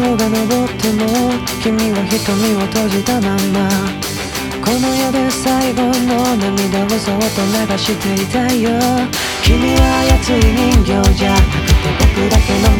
が昇っても君は瞳を閉じたまんま。この世で最後の涙をそっと流していたいよ。君は熱い人形じゃなくて僕だけの